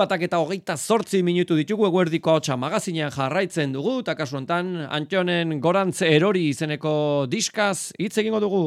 Batak eta hogeita zortzi minutu ditugu eguerdiko hotxa magazinean jarraitzen dugu, eta kasu honetan Antionen gorantz erori izeneko diskaz hitz egingo dugu.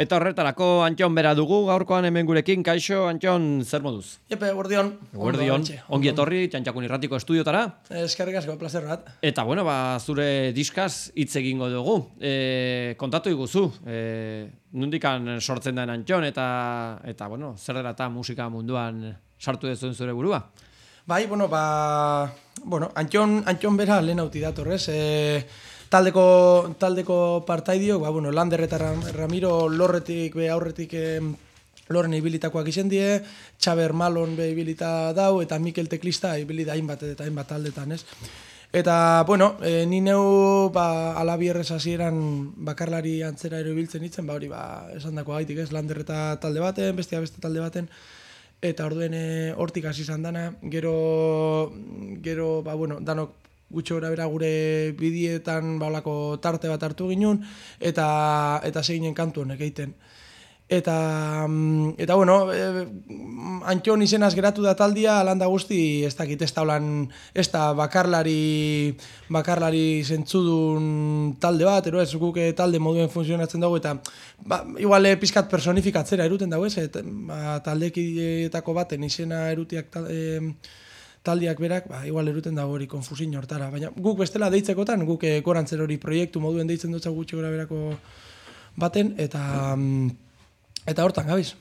Eta horretarako Antion bera dugu, gaurkoan hemen gurekin, kaixo, Antion, zer moduz? Jepe, guardion. Guardion, ongi etorri, txantxakun irratiko estudiotara. Eskerrik asko, placer bat. Eta bueno, ba, zure diskaz hitz egingo dugu. E, kontatu iguzu, e, nundikan sortzen den Antion, eta, eta bueno, zer dela eta musika munduan sartu dezuen zure burua? Bai, bueno, ba, bueno, Antion, Antion bera lehen hauti datorrez, e, taldeko taldeko partaidio, ba bueno, Lander eta Ramiro Lorretik be aurretik eh, Loren ibilitakoak izen die, Xaber Malon be ibilita dau eta Mikel Teklista ibilita hainbat eta hainbat taldetan, ez? Eta, bueno, e, ni neu ba, alabierrez hasieran bakarlari antzera ero ibiltzen itzen, ba hori, ba, esan dako gaitik ez, lander eta talde baten, bestia beste talde baten, eta orduen eh, hortik hasi izan dana, gero, gero, ba, bueno, danok gutxo bera gure bidietan balako tarte bat hartu ginun eta eta seginen kantu honek egiten. Eta, mm, eta bueno, e, Antion izenaz geratu da taldia, alanda guzti, ez dakit, ez da ez da bakarlari, bakarlari zentzudun talde bat, ero ez guk talde moduen funtzionatzen dugu, eta ba, igual pizkat personifikatzera eruten dago ez, et, ba, taldekietako baten izena erutiak talde, taldiak berak, ba, igual eruten dago hori konfusin hortara. Baina guk bestela deitzekotan, guk eh, korantzer hori proiektu moduen deitzen dutza gutxi gora berako baten, eta... Mm, eta hortan, gabiz.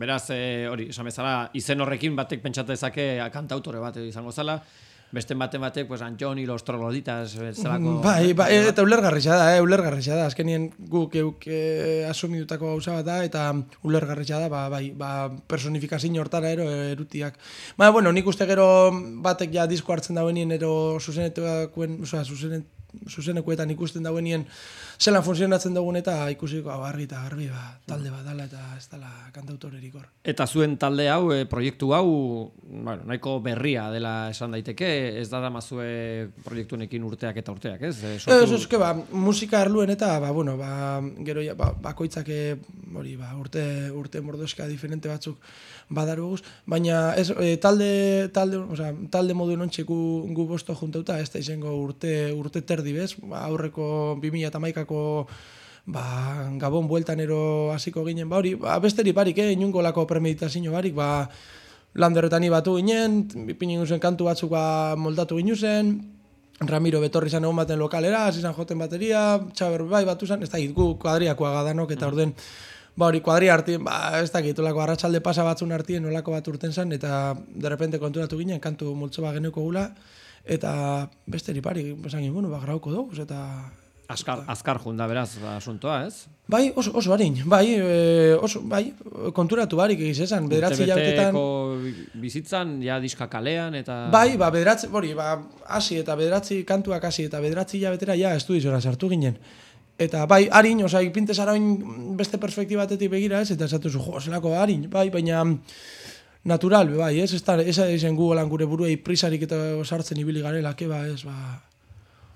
Beraz, eh, hori, esan bezala, izen horrekin batek pentsatezake kantautore bat izango zala, beste baten batek, pues, Antoni, los trogloditas, zelako... Mm, bai, bai, eta ulergarritza da, eh, ulergarritza da. Azkenien guk euk eh, asumidutako gauza bat da, eta ulergarritza da, ba, bai, ba, personifikazio hortara ero erutiak. Ba, bueno, nik uste gero batek ja disko hartzen dauenien ero zuzenetuakuen, oza, zuzenet, zuzenekoetan ikusten dauenien zelan funtzionatzen dugun eta ikusiko hau argi eta garbi ba, talde bat dala eta ez dala kantautorerik hor. Eta zuen talde hau, e, proiektu hau, bueno, nahiko berria dela esan daiteke, ez da damazue proiektunekin urteak eta urteak, ez? E, ez, ez, ba, musika erluen eta, ba, bueno, ba, gero, ja, ba, bakoitzak hori, ba, urte, urte mordoska diferente batzuk badaruguz, baina ez, e, talde, talde, oza, talde modu nontxe gu, gu bosto juntauta, ez da izango urte, urte terdi bez, ba, aurreko 2000 eta maikako ba, gabon bueltan ero hasiko ginen, ba, hori, ba, besteri barik, eh, inungo lako premeditazio barik, ba, landerretani batu ginen, pinin zen kantu batzuk ba, moldatu ginen Ramiro betorri zan egon baten lokalera, hasi zan joten bateria, txaber bai batu zen, ez da, gu kuadriakoa gadanok, eta mm. orden, ba hori kuadria hartien, ba ez dakit, olako arratsalde pasa batzun hartien nolako bat urten zen, eta derrepente konturatu ginen, kantu multzo bat geneuko gula, eta beste pari, besan bueno, ba grauko dugu, eta... Azkar, azkar junda beraz, asuntoa, ez? Bai, oso, oso harin, bai, e, oso, bai, konturatu barik egiz esan, bederatzi jabetetan... bizitzan, ja diska kalean, eta... Bai, ba, bederatzi, bori, ba, hasi eta bederatzi kantuak hasi eta bederatzi jabetera, ja, estudizora sartu ginen. Eta bai, harin, oza, ipintez arain beste perspektibatetik begira ez, eta esatu zu, jo, zelako harin, bai, baina natural, bai, ez, ez da, ez da izen gu gure buruei prisarik eta sartzen ibili garela, ke ba, ez, ba,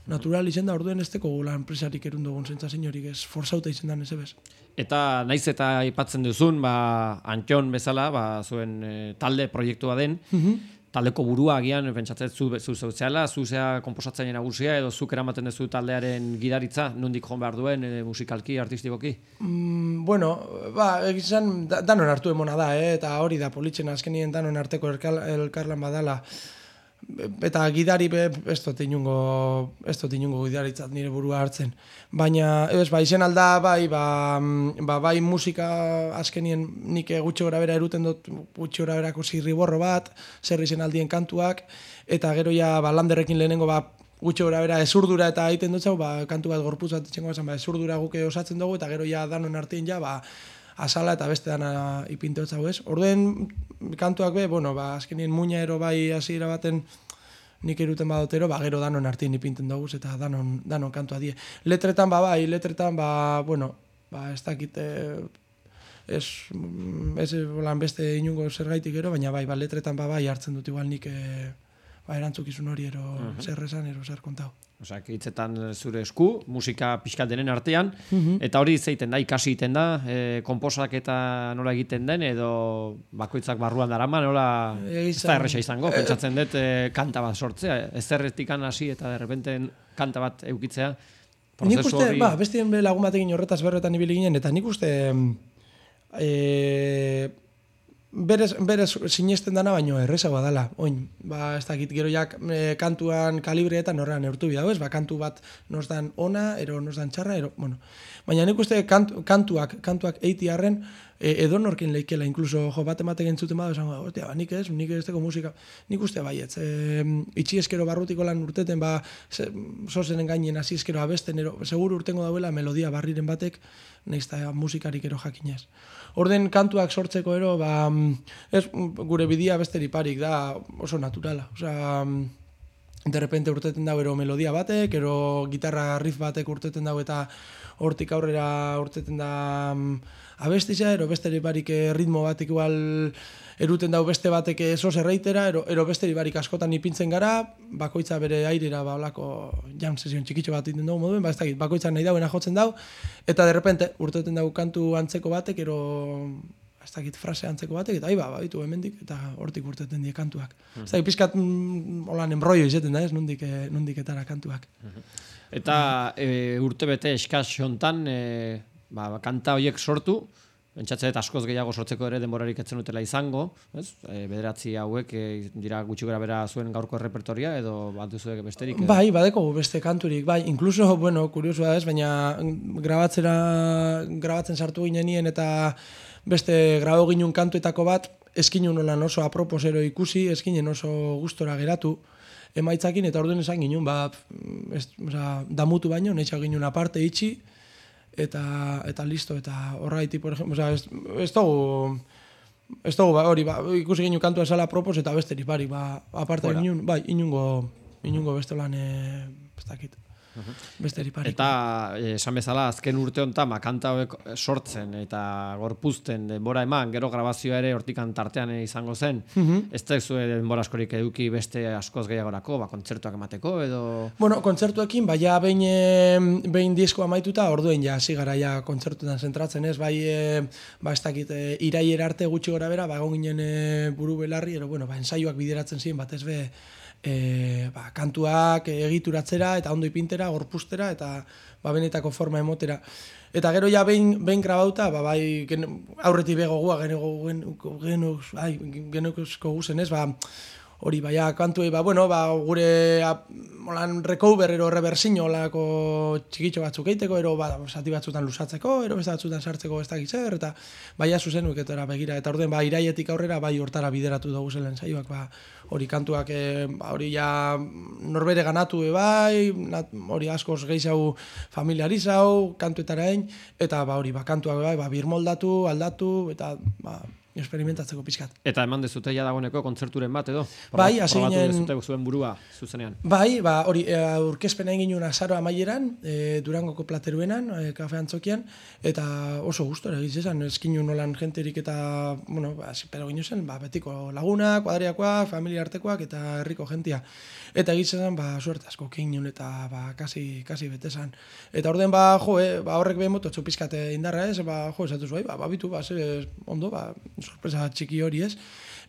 natural izen da, orduen ez teko gulan prisarik erundugun zentza senyorik ez, forzauta izen da, ez ebez. Eta naiz eta aipatzen duzun, ba, Antion bezala, ba, zuen e, talde proiektua den, mm taldeko burua agian pentsatzen zu zu soziala zu zea konposatzen nagusia edo zuk eramaten duzu taldearen gidaritza nondik joan behar duen e, musikalki artistikoki mm, bueno ba egizan danon hartu emona da eh? eta hori da politzen azkenien danon arteko elkarlan badala eta gidari be ez dut inungo ez dut inungo gidaritzat nire burua hartzen. Baina ez ba izen alda bai ba, ba bai musika azkenien nik gutxi gora bera eruten dut gutxi gora berako zirriborro bat zer izen aldien kantuak eta gero ja ba landerrekin lehenengo ba gutxi gora bera ezurdura eta egiten dut ba kantu bat gorputz bat etxengo ba ezurdura guke osatzen dugu eta gero ja danon artean ja ba asala eta beste dana ipinte hau ez. Orduen kantuak be, bueno, ba, azkenien muina ero bai hasiera baten nik eruten badotero, ba, gero danon artien ipinten dugu, eta danon, danon kantua die. Letretan, ba, bai, letretan, ba, bueno, ba, ez dakit, eh, ez, ez bolan beste inungo zergaitik gero, baina bai, ba, letretan, ba, bai, hartzen dut igual nik, e, ba, erantzukizun hori ero uh -huh. zer esan, ero zer kontau. Osa, hitzetan zure esku, musika pixkat denen artean, eta hori zeiten da, ikasi egiten da, e, komposak eta nola egiten den, edo bakoitzak barruan darama, nola ez da erresa izango, pentsatzen dut e, kanta bat sortzea, ez erretikan hasi eta derrepenten kanta bat eukitzea, Nik uste, hori... ba, bestien lagun batekin horretaz berretan ibili ginen, eta nik uste, e, berez, berez sinesten dana baino errezagoa dela, oin, ba, ez dakit gero jak e, kantuan kalibreetan horrean eurtu bida, ez, ba, kantu bat nos dan ona, ero nos dan txarra, ero, bueno, baina nik uste kantuak, kantuak eiti harren, e, edo norkin leikela, inkluso jo, bat emate gentzuten bada, esan, ba, nik ez, nik ez teko musika, nik uste baietz, e, itxi eskero barrutiko lan urteten, ba, zozenen gainen hasi eskero abesten, ero, seguru urtengo dauela melodia barriren batek, neizta musikarik ero jakinez. Orden kantuak sortzeko ero, ba, ez, gure bidia besteri parik da oso naturala. Osea, de repente urteten dago ero melodia batek, ero gitarra riff batek urteten dago eta hortik aurrera urteten da abestisa, ero besteri barik eh, ritmo batek igual eruten dau beste batek eso zerreitera, ero, ero beste barik askotan ipintzen gara, bakoitza bere airera ba olako jam sesion txikitxo bat egiten dugu moduen, ba ez dakit, bakoitza nahi dauena jotzen dau, eta de repente urteten dau kantu antzeko batek, ero ez dakit frase antzeko batek, eta aiba, ba, ditu hemendik, eta hortik urteten die kantuak. Mm -hmm. Ez dakit, pizkat, mm, holan, enbroio izaten da, ez, nondik, eh, nondik etara kantuak. Mhm. Eta e, urte bete eskaz xontan, e, ba, kanta horiek sortu, Entzatzet askoz gehiago sortzeko ere denborarik etzen utela izango, ez? E, bederatzi hauek e, dira gutxi gara bera zuen gaurko repertoria edo bat duzuek besterik? Edo? Bai, badeko beste kanturik, bai, inkluso, bueno, kuriosua ez, baina grabatzera, grabatzen sartu ginen eta beste grabo ginun kantuetako bat, eskinun nolan oso aproposero ikusi, eskinen oso gustora geratu, emaitzakin, eta orduen esan ginen, ba, ez, oza, damutu baino, nahi ginen aparte itxi, eta eta listo eta horraiti por ejemplo, o sea, ez dugu ez dugu ba, hori ba, ikusi ginu kantua esala propos eta besterik bari, ba, aparte inun, bai, inungo, inungo beste lan, e, ez dakit. Besteri parik. Eta eh, esan bezala azken urte honetan makanta ba, sortzen eta gorpuzten denbora eman, gero grabazioa ere hortikan tartean izango zen. Mm Ez da zuen denbora askorik eduki beste askoz gehiagorako, ba, kontzertuak emateko edo... Bueno, kontzertuekin, bai, ja, behin, behin disko amaituta, orduen ja, zigara, ja, kontzertuetan zentratzen ez, bai, e, ba, ez dakit, e, iraier arte gutxi gora bera, ba, ginen e, buru belarri, ero, bueno, ba, ensaioak bideratzen ziren, bat ez be, e, ba, kantuak egituratzera eta ondo ipintera, gorpustera eta ba, benetako forma emotera. Eta gero ja behin, behin grabauta, ba, bai, gen, aurreti bego gua, geneko guzen ez, ba, hori baia kantuei ba bueno ba gure molan recover ero reversiño lako txikitxo batzuk egiteko ero ba sati batzutan lusatzeko ero beste batzutan sartzeko ez dakiz zer eta baia zuzenuk eta begira eta orden ba iraietik aurrera bai hortara bideratu dugu zelen saioak ba hori kantuak e, ba, hori ja norbere ganatu e bai hori askoz gehiago familiarizau kantuetarain eta ba hori ba kantuak bai ba birmoldatu aldatu eta ba experimentatzeko pizkat. Eta eman dezute ja dagoeneko kontzerturen bat edo? Bai, hasi ginen... zuen burua, zuzenean. Bai, ba, hori, e, urkezpena egin ginen azaro amaieran, e, Durangoko plateruenan, e, kafe antzokian, eta oso gustora egiz esan, eskin nolan jenterik eta, bueno, ba, pero ginen zen, ba, betiko laguna, kuadriakoak, familia artekoak, eta herriko jentia. Eta egiz esan, ba, suerte asko kein eta, ba, kasi, kasi betezan. Eta orden, ba, jo, e, ba, horrek behin moto txupizkate indarra ez, ba, jo, esatu zuai, ba, ba, bitu, ba, ze, ondo, ba, sorpresa txiki hori ez.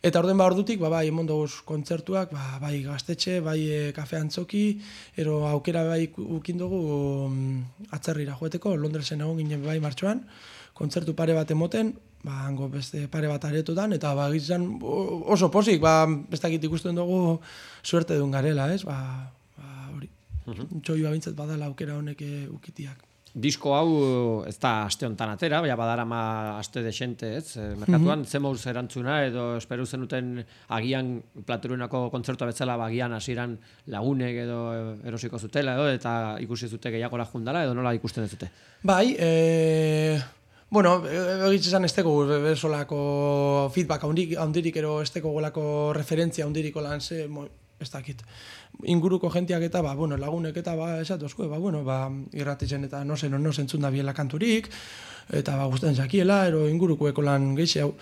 Eta orden ba ordutik, ba, bai, emon kontzertuak, ba, bai gaztetxe, bai e, kafe antzoki, ero aukera bai ukin dugu um, atzerrira joeteko, Londresen egon ginen bai martxoan, kontzertu pare bat emoten, ba, hango beste pare bat aretotan, eta ba, gizan oso posik, ba, bestakit ikusten dugu suerte duen garela, ez, ba, ba hori, uh -huh. txoi badala aukera honek e, ukitiak. Disko hau ez da aste honetan atera, baina badarama aste desente, ez? Eh, merkatuan, mm -hmm. erantzuna edo esperu zenuten agian platurunako kontzertua betzela bagian ba, hasieran lagunek edo erosiko zutela edo eta ikusi zute gehiago jundala edo nola ikusten zute? Bai, e... Bueno, egitzen ez teko besolako feedback handirik, handirik ero ez teko golako referentzia handiriko lan ze, ez dakit. Inguruko jentiak eta, ba, bueno, lagunek eta, ba, esatu asko, ba, bueno, ba, irratitzen eta no zen, no zentzun da biela kanturik, eta, ba, guztien zakiela, ero inguruko lan gehi hau.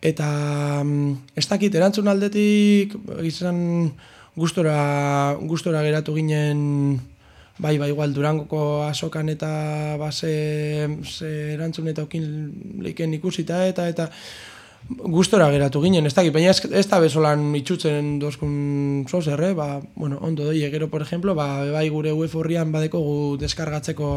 Eta, mm, ez dakit, erantzun aldetik, izan, gustora, gustora geratu ginen, bai, bai, igual, durangoko asokan eta base ze erantzun eta okin leiken ikusita eta eta gustora geratu ginen, ez da, baina ez, ez da bezolan itxutzen dozkun zozer, eh? ba, bueno, ondo doi, gero, por ejemplo, ba, bai gure web horrian badeko gu deskargatzeko,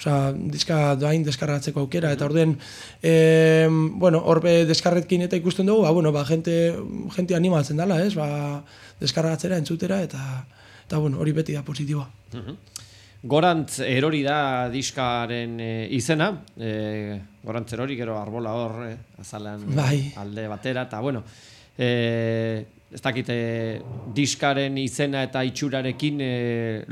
oza, diska doain deskargatzeko aukera, eta orden, e, bueno, horbe deskarretkin eta ikusten dugu, ba, bueno, ba, gente, gente animatzen dela, ez, ba, deskargatzera, entzutera, eta, eta bueno, hori beti da positiboa. Gorantz erori da diskaren e, izena, e, gorantz erori gero arbola hor, e, azalan bai. alde batera, eta bueno, e, ez dakite diskaren izena eta itxurarekin e,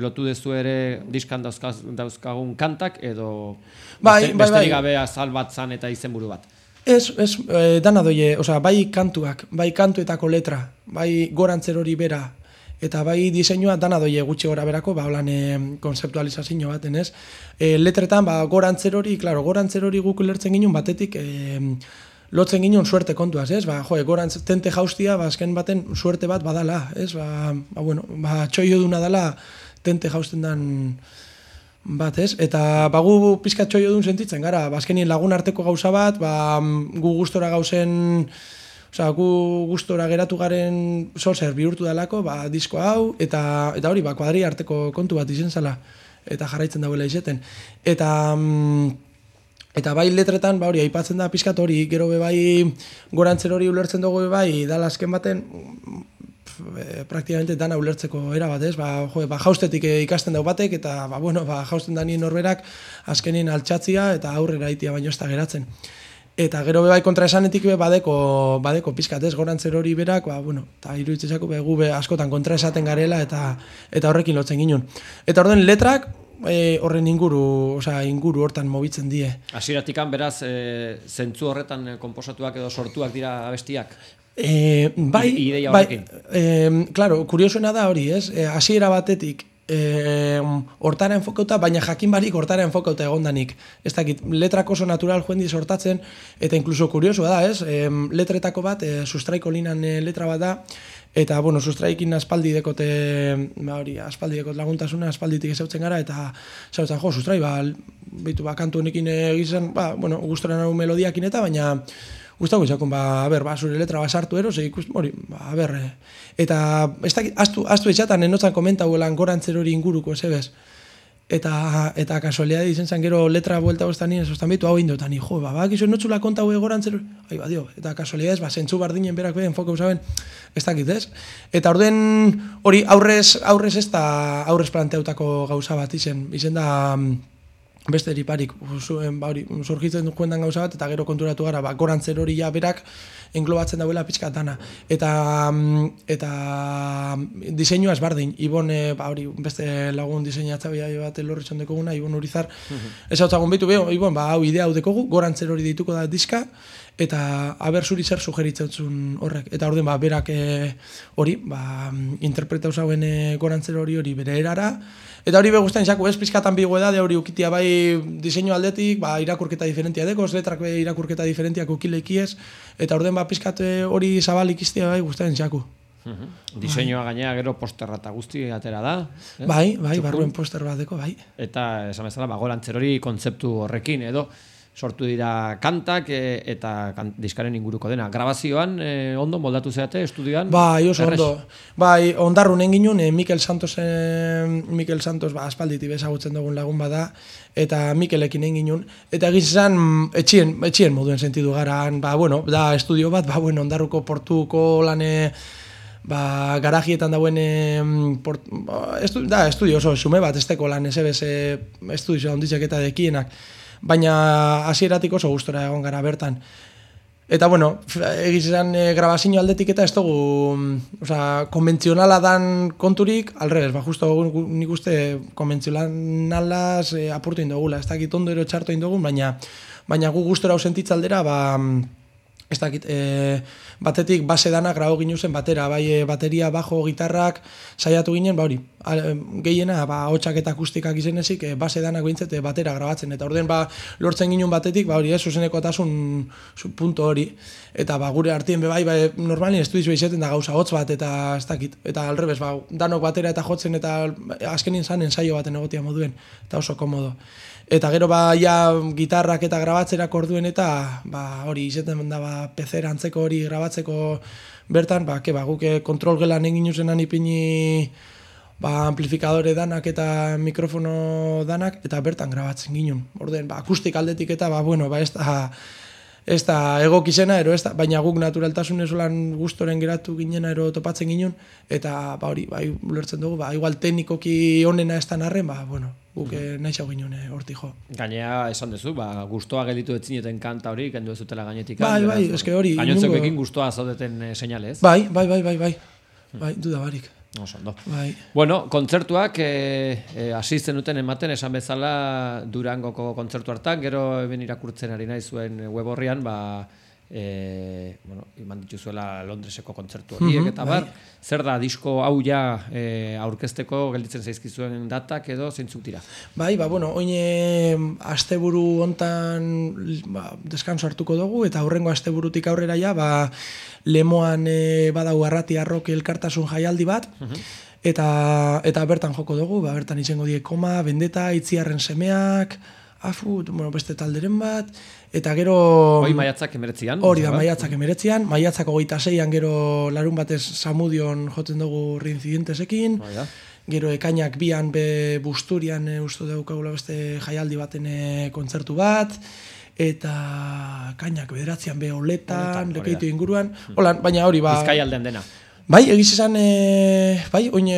lotu dezu ere diskan dauzkaz, dauzkagun kantak, edo bai, bai, bai. gabe azal bat zan eta izenburu bat. Ez, ez, e, dana doie, osea, bai kantuak, bai kantuetako letra, bai gorantzer hori bera, eta bai diseinua dana doie gutxi gora berako, ba, holan e, konzeptualizazio baten, ez? E, letretan, ba, gorantzer hori, klaro, gorantzer hori guk lertzen ginen batetik, e, lotzen ginen suerte kontuaz, ez? Ba, jo, gorantz tente jaustia, ba, azken baten suerte bat badala, ez? Ba, ba bueno, ba, txoio duna dala tente jausten dan bat, ez? Eta bagu pizka txoio dun sentitzen, gara, ba, azkenien lagun arteko gauza bat, ba, gu gustora gauzen Osa, gu gustora geratu garen sozer bihurtu dalako, ba, disko hau, eta, eta hori, ba, kuadri arteko kontu bat izen zala, eta jarraitzen dauela izeten. Eta, mm, eta bai letretan, ba, hori, aipatzen da pizkat hori, gero be bai gorantzer hori ulertzen dugu be bai, dala azken baten, e, praktikamente dana ulertzeko era bat, ez? Ba, jo, ba, jaustetik ikasten dau batek, eta, ba, bueno, ba, jausten da nien norberak, azkenin altxatzia, eta aurrera itia baino ez da geratzen. Eta gero bai kontra esanetik be badeko badeko pizkat, ez? Gorantzer hori berak, ba bueno, ta iruditzeko be gu be askotan kontra esaten garela eta eta horrekin lotzen ginun. Eta orden letrak e, horren inguru, osea, inguru hortan mobitzen die. Hasieratikan beraz, e, zentzu horretan e, konposatuak edo sortuak dira abestiak. E, bai, I, bai, e, claro, kuriosuena da hori, ez? E, hasiera batetik eh, hortara enfokauta, baina jakin barik hortara enfokauta egondanik. Ez dakit, letrak oso natural joen sortatzen, eta inkluso kurioso da, ez? E, letretako bat, e, sustraiko linan e, letra bat da, eta, bueno, sustraikin aspaldi dekote, ba hori, aspaldi dekot laguntasuna, aspalditik ezautzen gara, eta zautzen, jo, sustrai, ba, bitu, ba, kantu honekin egizan, ba, bueno, gustora nahu melodiakin eta, baina, gustako izakun, ba, ber, ba, zure letra basartu ero, ze ikus, hori, ba, a ber, eh. eta, ez da, astu, astu etxatan, enotzan komenta huelan gorantzer hori inguruko, zebez, eta, eta kasualidad izen zan gero letra vuelta bostan nien, sostan bitu, hau indotan, jo, ba, ba, gizu notxula konta hue gorantzer hori, ai, ba, dio, eta kasualidad ez, ba, zentzu bardinen berak behen, foka usaben, ez dakit, ez? Eta orden hori aurrez, aurrez ez da, aurrez planteutako gauza bat izen, izen da, beste eriparik zuen ba hori surgitzen du joendan gauza bat eta gero konturatu gara ba gorantzer hori ja berak englobatzen dauela pizka dana. Eta mm, eta diseinua esbardin ibon ba hori beste lagun diseinatzailea bat elorritzen dekoguna ibon urizar. Uh -huh. ez hau bitu beo ibon ba hau idea hau dekogu gorantzer hori dituko da diska eta aber zuri zer sugeritzen horrek eta orden ba berak e, hori ba interpretatu zauen e, gorantzer hori hori bere erara Eta hori begustan izako, ez pizkatan bi de hori ukitia bai diseinu aldetik, ba, irakurketa diferentia deko, letrak be irakurketa diferentiak ukilekiez, eta orden ba pizkate hori zabalik iztia bai guztain izako. Diseinua gainea gero posterra eta guzti atera da. Eh? Bai, bai, barruen poster bat deko, bai. Eta, esan bezala, ba, hori kontzeptu horrekin, edo, sortu dira kantak e, eta kan, diskaren inguruko dena. Grabazioan e, ondo moldatu zeate estudioan? Bai, oso ondo. Bai, ondarrun egin e, Mikel Santos e, Mikel Santos ba aspalditi bezagutzen dugun lagun bada eta Mikelekin egin eta egizan etxien etxien moduen sentidu garan, ba bueno, da estudio bat, ba bueno, ondarruko portuko lane ba, garajietan dauen port, ba, estu, da, estudio oso, sume bat, esteko lan, SBS estudio onditzek eta dekienak baina hasieratik oso gustora egon gara bertan. Eta bueno, egizan e, grabazio aldetik eta ez dugu, mm, oza, konbentzionala dan konturik, alrebez, ba, justo nik uste konbentzionalaz e, apurtu indogula, ez dakit ondo ero txartu indogun, baina, baina gu gustora ausentitza aldera, ba, ez dakit, e, batetik base dana grabo ginu zen batera, bai e, bateria, bajo, gitarrak, saiatu ginen, ba hori, gehiena, ba, hotxak eta akustikak izenezik, e, base danak bintzete e, batera grabatzen, eta orden, ba, lortzen ginen batetik, ba hori, ez, zuzeneko atasun punto hori, eta ba, gure artien bebai, ba, normalin estudizu izaten da gauza hotz bat, eta ez dakit, eta alrebez, ba, danok batera eta jotzen, eta azkenin zan ensaio baten egotia moduen, eta oso komodo. Eta gero ba ja gitarrak eta grabatzerak orduen eta ba hori izaten da ba PC antzeko hori grabatzeko bertan ba ke ba guk eh, kontrol gelan egin usenan ipini ba amplifikadore danak eta mikrofono danak eta bertan grabatzen ginun. Orden ba akustik aldetik eta ba bueno ba ez da ez da egokizena ero ez da, baina guk naturaltasun esolan gustoren geratu ginen ero topatzen ginen eta ba hori bai ulertzen dugu ba igual teknikoki onena ez da narren ba bueno guk mm. xau ginen eh, horti jo. Gainea esan duzu, ba, gustoa gelitu etzineten kanta hori, kendu ez dutela gainetik. Bai, bai, eske hori. Gainontzeko ekin gustoa zaudeten e, seinale ez? Bai, bai, bai, bai, bai, bai, duda barik. Oso, ondo. Bai. Bueno, kontzertuak e, e, asisten duten ematen esan bezala Durangoko kontzertu hartan, gero ben irakurtzen ari nahi zuen web horrian, ba, e, bueno, iman dituzuela Londreseko kontzertu horiek, eta bar, bai. zer da, disko hau ja e, aurkezteko gelditzen zaizkizuen datak edo zeintzuk dira? Bai, ba, bueno, oine asteburu hontan ba, deskanso hartuko dugu, eta aurrengo asteburutik aurrera ja, ba, lemoan e, badau arrati arroki elkartasun jaialdi bat, eta, eta bertan joko dugu, ba, bertan izango die koma, bendeta, itziarren semeak, afu, bueno, beste talderen bat, eta gero... Hoi maiatzak emeretzian. Hori da, maiatzak emeretzian, maiatzak hogeita zeian gero larun batez samudion jotzen dugu reinzidentesekin, gero ekainak bian be busturian e, ustu daukagula beste jaialdi baten e, kontzertu bat, eta kainak bederatzean be oletan, lekeitu inguruan, hmm. baina hori ba... Bizkai alden dena. Bai, egiz esan, e, bai, oin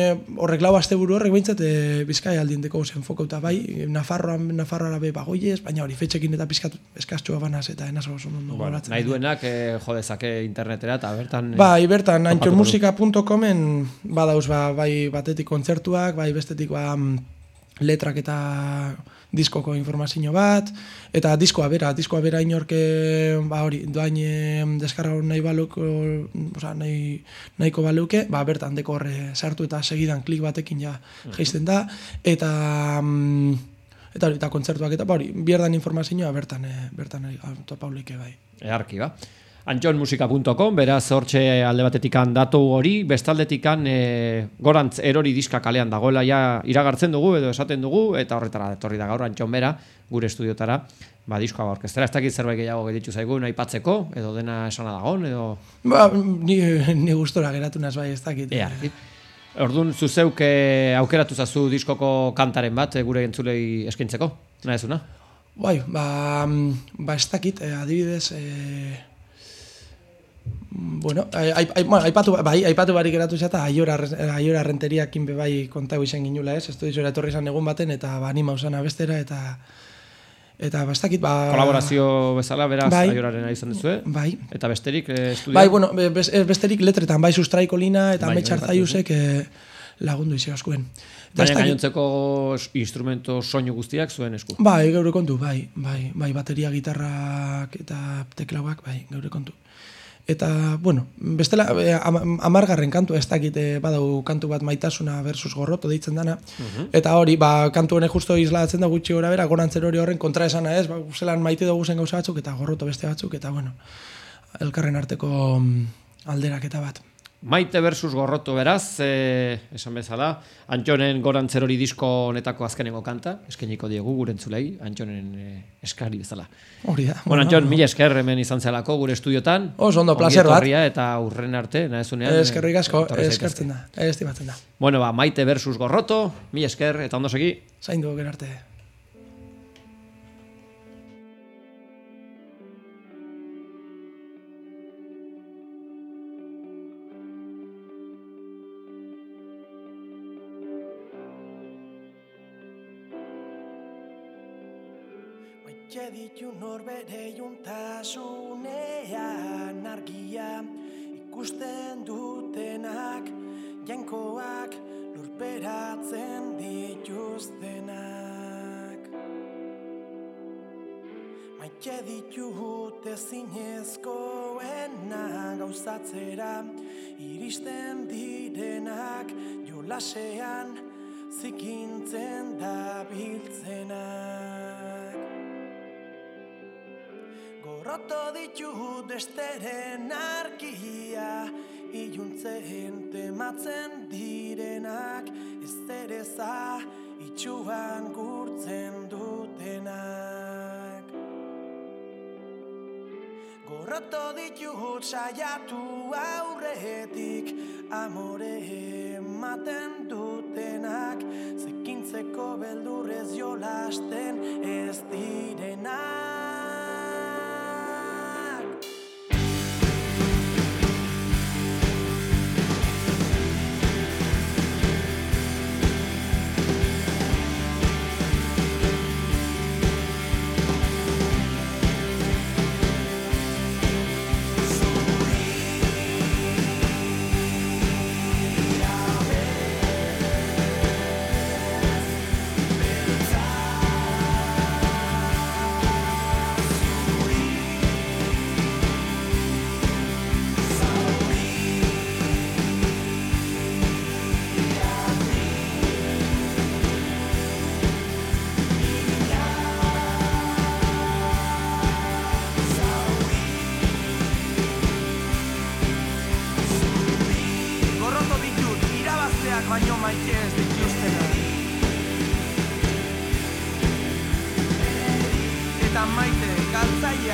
horrek lau azte buru horrek behintzat, e, bizkai aldinteko zen fokauta, bai, Nafarroan, Nafarroa be bagoiez, baina hori fetxekin eta pizkat eskaztxua banaz eta enaz oso ondo bueno, Nahi duenak, e, jodezake internetera eta bertan... Bai, bertan, antxonmusika.comen badauz, ba, bai, batetik kontzertuak, bai, bestetik, ba, letrak eta diskoko informazio bat, eta diskoa bera, diskoa bera inorke, ba hori, doain deskarra nahi baluko, oza, nahi, nahiko baluke, ba bertan deko horre sartu eta segidan klik batekin ja geizten da, eta mm, eta hori, eta kontzertuak eta ba hori, bierdan informazioa bertan, e, bertan, e, topaulike bai. Earki, ba antxonmusika.com, beraz hortxe alde batetikan datu hori, bestaldetikan e, gorantz erori diska kalean dagoela ja iragartzen dugu edo esaten dugu, eta horretara etorri da gaur antxon bera, gure estudiotara, ba, diskoa orkestera, ez dakit zerbait gehiago geditu zaigu, nahi patzeko, edo dena esana dagoen, edo... Ba, ni, ni gustora geratu naz bai, ez dakit. Ea, Orduan, zuzeuk eh, aukeratu zazu diskoko kantaren bat, eh, gure entzulei eskintzeko, nahi ezuna? Bai, ba, ba ez dakit, adibidez, eh, Bueno, ai, bueno, aipatu bai, aipatu barik geratu zata aiora aiora renteriakin bai kontau izan ginula, ez? Estu dizora etorri izan egun baten eta ba anima usana bestera eta eta bastakit ba kolaborazio bezala beraz bai, aioraren izan duzue. Bai. Eta besterik eh, estudio. Bai, bueno, besterik letretan bai sustraiko lina eta bai, metxartzaiusek bai, eh, lagundu izi askuen. Baina gainontzeko instrumento soinu guztiak zuen esku. Bai, geure kontu, bai, bai, bai, bateria, gitarrak eta teklauak, bai, geure kontu. Eta, bueno, bestela, eh, amargarren kantu ez dakit eh, badau kantu bat maitasuna versus gorroto deitzen dana. Mhm. Eta hori, ba, kantu honek justo islatzen da gutxi gora bera, gorantzer hori horren kontra esana ez, ba, zelan maite dugu zen gauza batzuk, eta gorroto beste batzuk, eta, bueno, elkarren arteko mm, alderak eta bat. Maite versus gorroto beraz, e, esan bezala, Antxonen gorantzer hori disko honetako azkenengo kanta, eskeniko diegu gure entzulei, Antxonen e, eskari bezala. Hori da. Bueno, Antxon, mila esker hemen izan zelako gure estudiotan. Oso ondo, placer bat. Eta urren arte, nahezunean. Eskerrik asko, eskertzen da, estimatzen da. Bueno, ba, Maite versus gorroto, mila esker, eta ondo segi. Zaindu, gerarte. Maite norbere juntasunean argia ikusten dutenak jainkoak lurperatzen dituztenak. Maite ditut ezinezkoena gauzatzera iristen direnak jolasean zikintzen da biltzenak Gorroto ditut esteren arkia iluntzen tematzen direnak ez zereza itxuan gurtzen dutenak. Gorroto ditut saiatu aurretik amore ematen dutenak Zekintzeko beldurrez jolasten ez direnak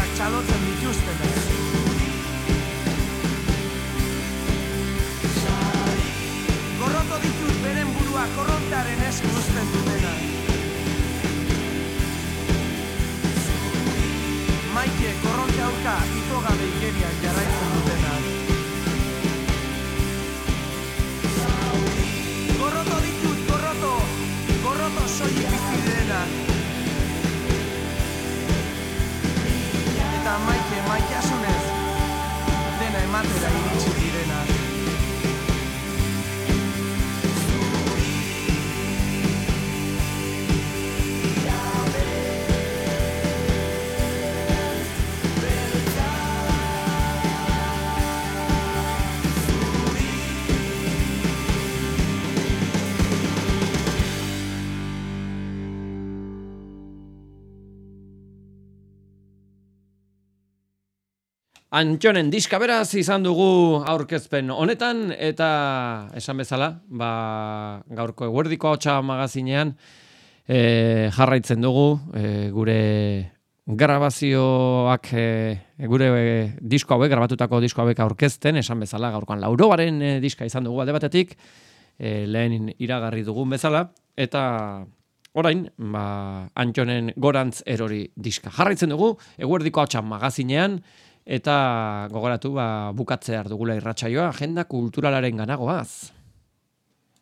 guztiak txalotzen dituztenez. Gorroto dituz beren burua korrontaren esku uzten dutena. Maite korronte aurka itogabe ikerian jarraitzen. Mátela. Antxonen diska beraz izan dugu aurkezpen honetan eta esan bezala, ba, gaurko eguerdiko hotxa magazinean e, jarraitzen dugu e, gure grabazioak e, gure e, disko hauek, grabatutako disko hauek aurkezten, esan bezala gaurkoan laurobaren e, diska izan dugu alde batetik, e, lehen iragarri dugun bezala, eta orain, ba, Antxonen gorantz erori diska. Jarraitzen dugu, eguerdiko hotxa magazinean, Eta gogoratu ba, bukatzear dugula irratsaioa agenda kulturalaren ganagoaz.